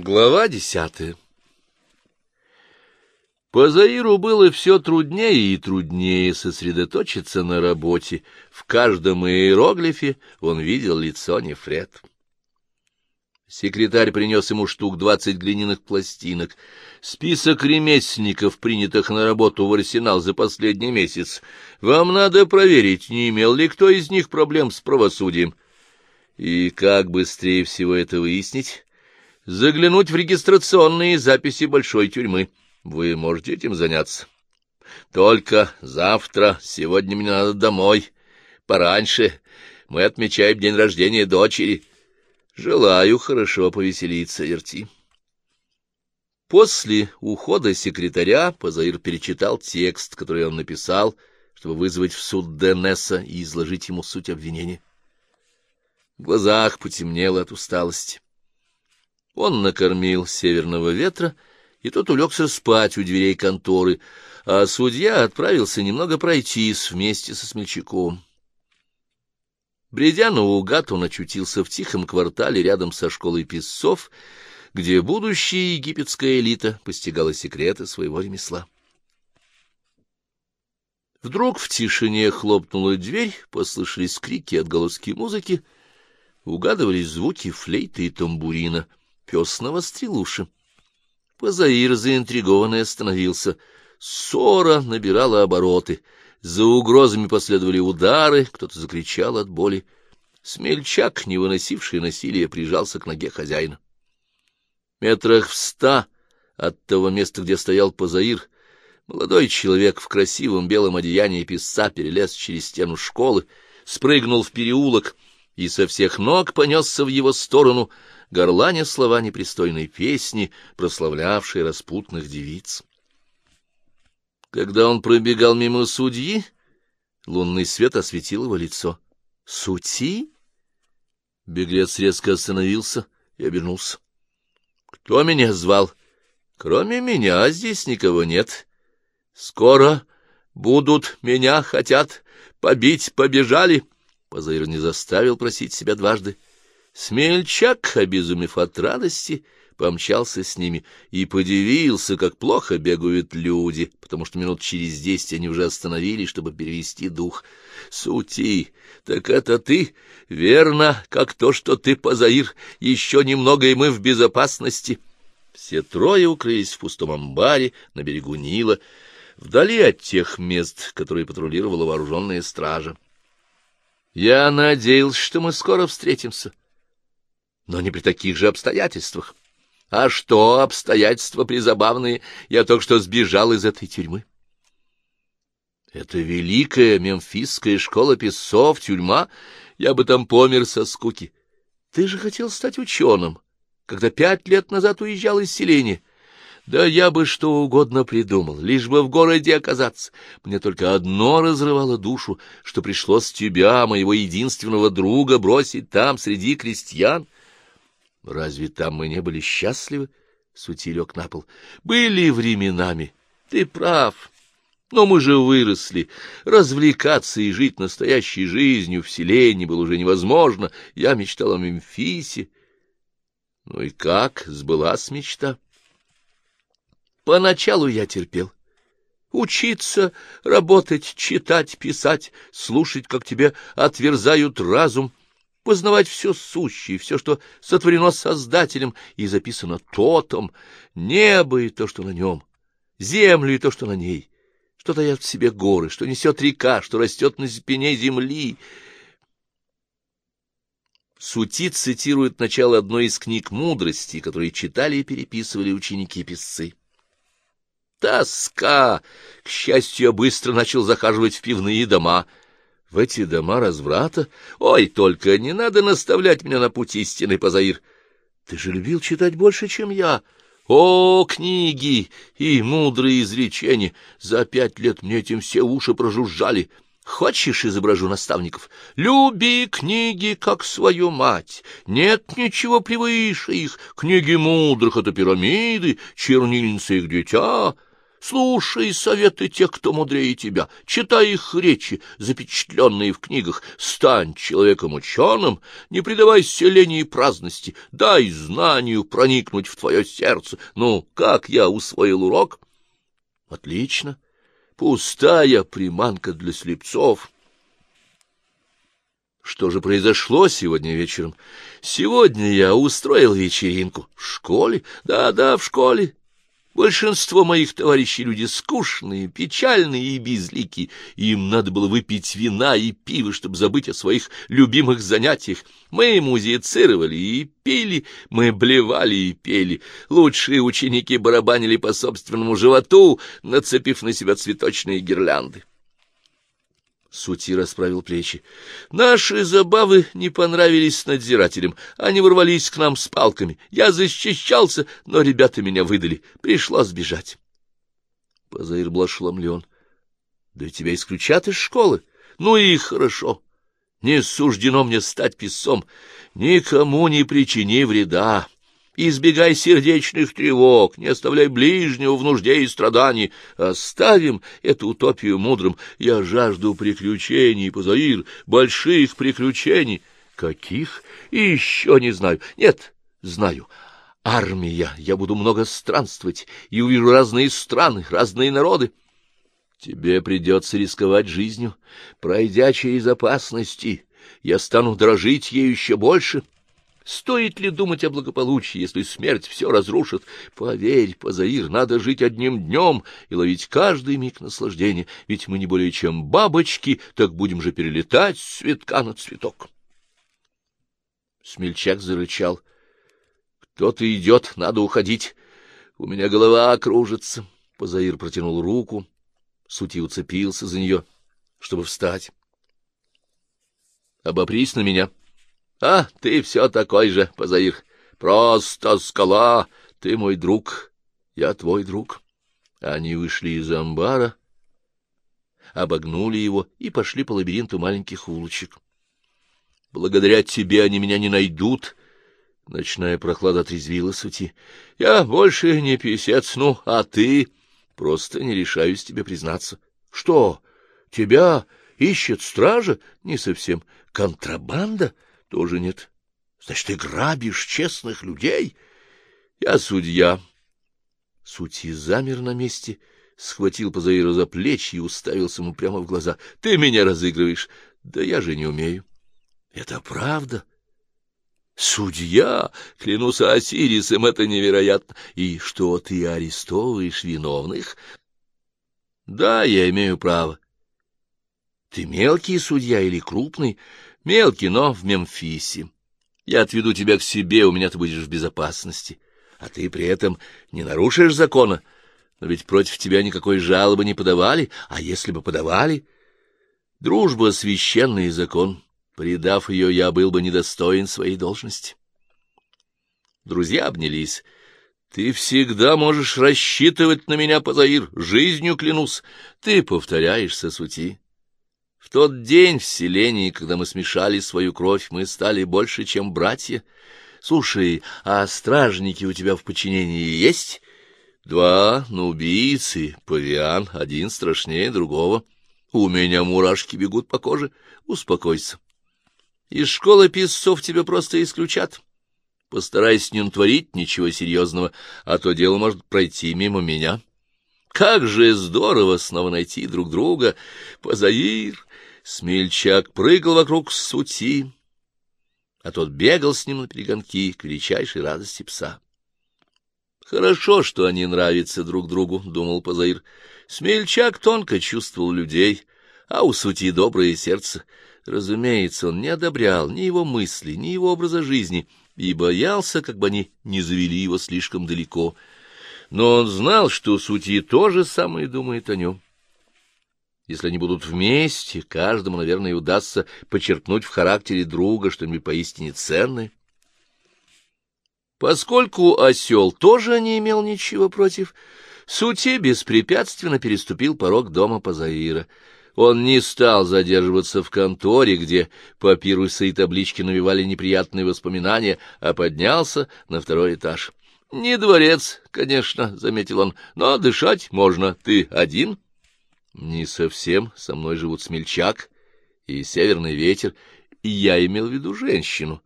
Глава десятая По Заиру было все труднее и труднее сосредоточиться на работе. В каждом иероглифе он видел лицо Нефред. Секретарь принес ему штук двадцать глиняных пластинок. Список ремесленников, принятых на работу в арсенал за последний месяц. Вам надо проверить, не имел ли кто из них проблем с правосудием. И как быстрее всего это выяснить? Заглянуть в регистрационные записи большой тюрьмы. Вы можете этим заняться. Только завтра, сегодня мне надо домой. Пораньше. Мы отмечаем день рождения дочери. Желаю хорошо повеселиться, Ерти. После ухода секретаря Позаир перечитал текст, который он написал, чтобы вызвать в суд Денеса и изложить ему суть обвинения. В глазах потемнело от усталости. Он накормил северного ветра, и тот улегся спать у дверей конторы, а судья отправился немного пройтись вместе со смельчаком. Бредя наугад, он очутился в тихом квартале рядом со школой писцов, где будущая египетская элита постигала секреты своего ремесла. Вдруг в тишине хлопнула дверь, послышались крики отголоски музыки, угадывались звуки флейты и тамбурина — Пес навострил уши. Позаир заинтригованный остановился. Ссора набирала обороты. За угрозами последовали удары, кто-то закричал от боли. Смельчак, не выносивший насилия, прижался к ноге хозяина. Метрах в ста от того места, где стоял Позаир, молодой человек в красивом белом одеянии писца перелез через стену школы, спрыгнул в переулок и со всех ног понесся в его сторону, горланя слова непристойной песни, прославлявшей распутных девиц. Когда он пробегал мимо судьи, лунный свет осветил его лицо. «Сути?» Беглец резко остановился и обернулся. «Кто меня звал?» «Кроме меня здесь никого нет. Скоро будут, меня хотят побить, побежали». Позаир не заставил просить себя дважды. Смельчак, обезумев от радости, помчался с ними и подивился, как плохо бегают люди, потому что минут через десять они уже остановились, чтобы перевести дух. — Сути, так это ты? Верно, как то, что ты, Позаир, еще немного, и мы в безопасности. Все трое укрылись в пустом амбаре на берегу Нила, вдали от тех мест, которые патрулировала вооруженная стража. — Я надеялся, что мы скоро встретимся. — но не при таких же обстоятельствах. А что обстоятельства призабавные? Я только что сбежал из этой тюрьмы. Это великая мемфисская школа песцов, тюрьма. Я бы там помер со скуки. Ты же хотел стать ученым, когда пять лет назад уезжал из селения. Да я бы что угодно придумал, лишь бы в городе оказаться. Мне только одно разрывало душу, что пришлось тебя, моего единственного друга, бросить там, среди крестьян. Разве там мы не были счастливы? Сути лег на пол. Были временами. Ты прав. Но мы же выросли. Развлекаться и жить настоящей жизнью в селении было уже невозможно. Я мечтал о Мемфисе. Ну и как? Сбылась мечта. Поначалу я терпел. Учиться, работать, читать, писать, слушать, как тебе отверзают разум, познавать все сущее, все, что сотворено Создателем и записано тотом, небо и то, что на нем, землю и то, что на ней, что таят в себе горы, что несет река, что растет на спине земли. Сути цитирует начало одной из книг мудрости, которые читали и переписывали ученики-писцы. Тоска! К счастью, я быстро начал захаживать в пивные дома — в эти дома разврата? Ой, только не надо наставлять меня на путь истины, Позаир. Ты же любил читать больше, чем я. О, книги и мудрые изречения! За пять лет мне этим все уши прожужжали. Хочешь, изображу наставников? Люби книги, как свою мать. Нет ничего превыше их. Книги мудрых — это пирамиды, чернильницы — их дитя. Слушай советы тех, кто мудрее тебя, читай их речи, запечатленные в книгах, стань человеком ученым, не предавайся лени и праздности, дай знанию проникнуть в твое сердце. Ну, как я усвоил урок? Отлично. Пустая приманка для слепцов. Что же произошло сегодня вечером? Сегодня я устроил вечеринку. В школе? Да-да, в школе. Большинство моих товарищей люди скучные, печальные и безликие. Им надо было выпить вина и пива, чтобы забыть о своих любимых занятиях. Мы музицировали и пили, мы блевали и пели. Лучшие ученики барабанили по собственному животу, нацепив на себя цветочные гирлянды. Сути расправил плечи. Наши забавы не понравились надзирателям. Они ворвались к нам с палками. Я защищался, но ребята меня выдали. Пришлось сбежать. Позаир был ошеломлен. Да тебя исключат из школы. Ну и хорошо. Не суждено мне стать писцом. Никому не причини вреда. Избегай сердечных тревог, не оставляй ближнего в нужде и страдании. Оставим эту утопию мудрым. Я жажду приключений, Пазаир, больших приключений. Каких? Еще не знаю. Нет, знаю. Армия. Я буду много странствовать и увижу разные страны, разные народы. Тебе придется рисковать жизнью, пройдя через опасности. Я стану дрожить ею еще больше. — Стоит ли думать о благополучии, если смерть все разрушит? Поверь, Позаир, надо жить одним днем и ловить каждый миг наслаждения, ведь мы не более чем бабочки, так будем же перелетать с цветка на цветок. Смельчак зарычал. — Кто-то идет, надо уходить. У меня голова кружится. Позаир протянул руку. Сути уцепился за нее, чтобы встать. — Обопрись на меня. —— А, ты все такой же, Позаир. Просто скала. Ты мой друг, я твой друг. Они вышли из амбара, обогнули его и пошли по лабиринту маленьких улочек. Благодаря тебе они меня не найдут. Ночная прохлада отрезвила сути. Я больше не писец, ну, а ты... Просто не решаюсь тебе признаться. Что, тебя ищет стража? Не совсем. Контрабанда? — тоже нет. Значит, ты грабишь честных людей? Я судья. Сути замер на месте, схватил Позаира за плечи и уставился ему прямо в глаза. Ты меня разыгрываешь. Да я же не умею. Это правда. Судья, клянусь Осирисом, это невероятно. И что ты арестовываешь виновных? Да, я имею право. Ты мелкий судья или крупный? Мелкий, но в Мемфисе. Я отведу тебя к себе, у меня ты будешь в безопасности. А ты при этом не нарушишь закона. Но ведь против тебя никакой жалобы не подавали, а если бы подавали... Дружба — священный закон. Предав ее, я был бы недостоин своей должности. Друзья обнялись. Ты всегда можешь рассчитывать на меня, Позаир, жизнью клянусь. Ты повторяешься, сути. В тот день в селении, когда мы смешали свою кровь, мы стали больше, чем братья. Слушай, а стражники у тебя в подчинении есть? Два, ну, убийцы, павиан, один страшнее другого. У меня мурашки бегут по коже. Успокойся. Из школы писцов тебя просто исключат. Постарайся не натворить ничего серьезного, а то дело может пройти мимо меня. Как же здорово снова найти друг друга, Позаир! Смельчак прыгал вокруг сути, а тот бегал с ним на перегонки к величайшей радости пса. Хорошо, что они нравятся друг другу, — думал Позаир. Смельчак тонко чувствовал людей, а у сути доброе сердце. Разумеется, он не одобрял ни его мысли, ни его образа жизни, и боялся, как бы они не завели его слишком далеко. Но он знал, что сути тоже самое думает о нем. Если они будут вместе, каждому, наверное, удастся почерпнуть в характере друга что-нибудь поистине ценное. Поскольку осел тоже не имел ничего против, Сути беспрепятственно переступил порог дома Пазаира. Он не стал задерживаться в конторе, где папирусы и таблички навевали неприятные воспоминания, а поднялся на второй этаж. — Не дворец, конечно, — заметил он, — но дышать можно. Ты один? — Не совсем. Со мной живут смельчак и северный ветер, и я имел в виду женщину.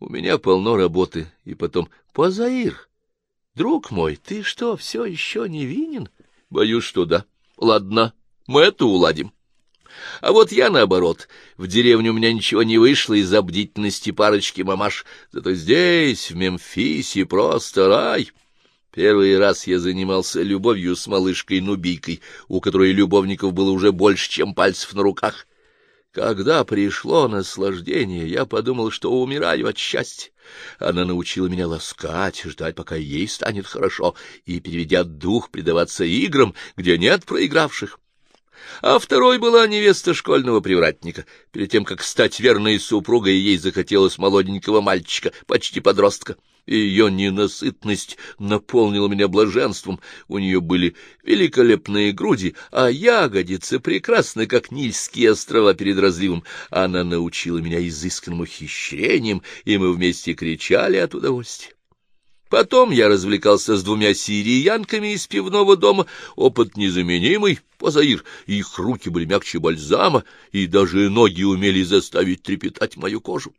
У меня полно работы, и потом... Позаир, друг мой, ты что, все еще не винен? Боюсь, что да. Ладно, мы это уладим. А вот я, наоборот, в деревне у меня ничего не вышло из-за бдительности парочки мамаш, зато здесь, в Мемфисе, просто рай. Первый раз я занимался любовью с малышкой Нубийкой, у которой любовников было уже больше, чем пальцев на руках. Когда пришло наслаждение, я подумал, что умираю от счастья. Она научила меня ласкать, ждать, пока ей станет хорошо, и, переведя дух, предаваться играм, где нет проигравших а второй была невеста школьного привратника. Перед тем, как стать верной супругой, ей захотелось молоденького мальчика, почти подростка. Ее ненасытность наполнила меня блаженством. У нее были великолепные груди, а ягодицы прекрасны, как Нильские острова перед разливом. Она научила меня изысканным ухищрениям, и мы вместе кричали от удовольствия. Потом я развлекался с двумя сириянками из пивного дома, опыт незаменимый, позаир, их руки были мягче бальзама, и даже ноги умели заставить трепетать мою кожу.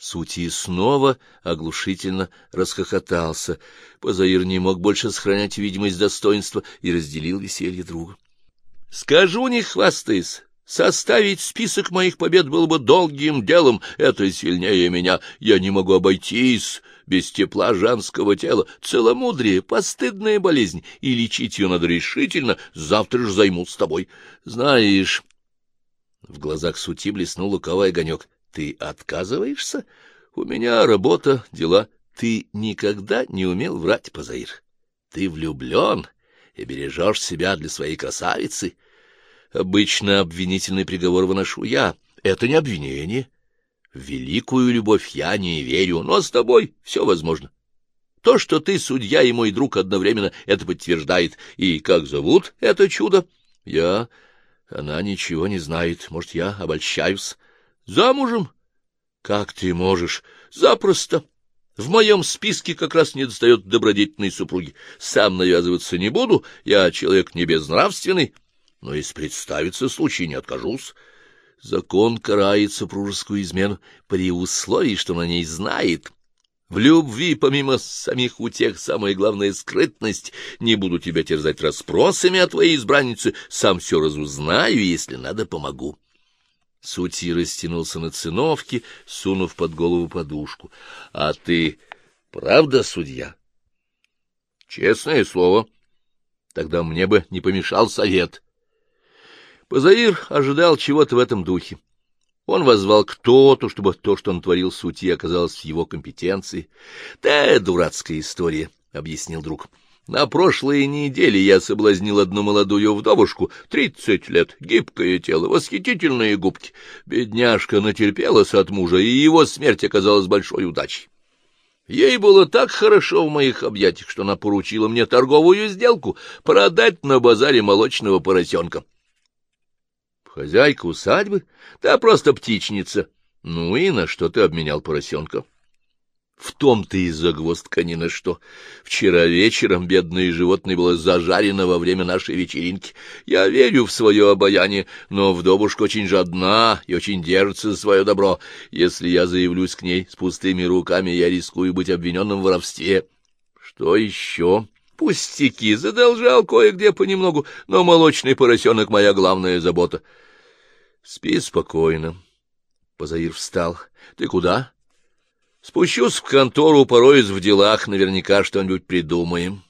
Сути снова оглушительно расхохотался. Позаир не мог больше сохранять видимость достоинства и разделил веселье друга. — Скажу, не хвастаясь, Составить список моих побед было бы долгим делом, это сильнее меня. Я не могу обойтись без тепла женского тела. Целомудрие — постыдная болезнь, и лечить ее надо решительно. Завтра же займут с тобой. Знаешь... В глазах сути блеснул луковый огонек. Ты отказываешься? У меня работа, дела. Ты никогда не умел врать, Позаир. Ты влюблен и бережешь себя для своей красавицы. Обычно обвинительный приговор выношу я. Это не обвинение. В великую любовь я не верю, но с тобой все возможно. То, что ты судья и мой друг одновременно, это подтверждает. И как зовут это чудо? Я... Она ничего не знает. Может, я обольщаюсь? Замужем? Как ты можешь? Запросто. В моем списке как раз не достает добродетельной супруги. Сам навязываться не буду, я человек не безнравственный, но если представится случай, не откажусь. Закон карает супружескую измену при условии, что на ней знает. В любви, помимо самих утех, самое главное — скрытность. Не буду тебя терзать расспросами о твоей избраннице, сам все разузнаю, если надо, помогу. Сути растянулся на циновке, сунув под голову подушку. — А ты правда судья? — Честное слово. Тогда мне бы не помешал совет. — Позаир ожидал чего-то в этом духе. Он возвал кто-то, чтобы то, что он творил сути, оказалось в его компетенции. — Да, дурацкая история, — объяснил друг. — На прошлой неделе я соблазнил одну молодую вдовушку, тридцать лет, гибкое тело, восхитительные губки. Бедняжка натерпелась от мужа, и его смерть оказалась большой удачей. Ей было так хорошо в моих объятиях, что она поручила мне торговую сделку продать на базаре молочного поросенка. Хозяйка усадьбы? Да просто птичница. Ну и на что ты обменял поросенка? В том-то и загвоздка ни на что. Вчера вечером бедное животное было зажарено во время нашей вечеринки. Я верю в свое обаяние, но вдовушка очень жадна и очень держится за свое добро. Если я заявлюсь к ней с пустыми руками, я рискую быть обвиненным в воровстве. Что еще? Пустяки, задолжал кое-где понемногу, но молочный поросенок — моя главная забота. Спи спокойно. Позаир встал. Ты куда? Спущусь в контору, пороюсь в делах, наверняка что-нибудь придумаем.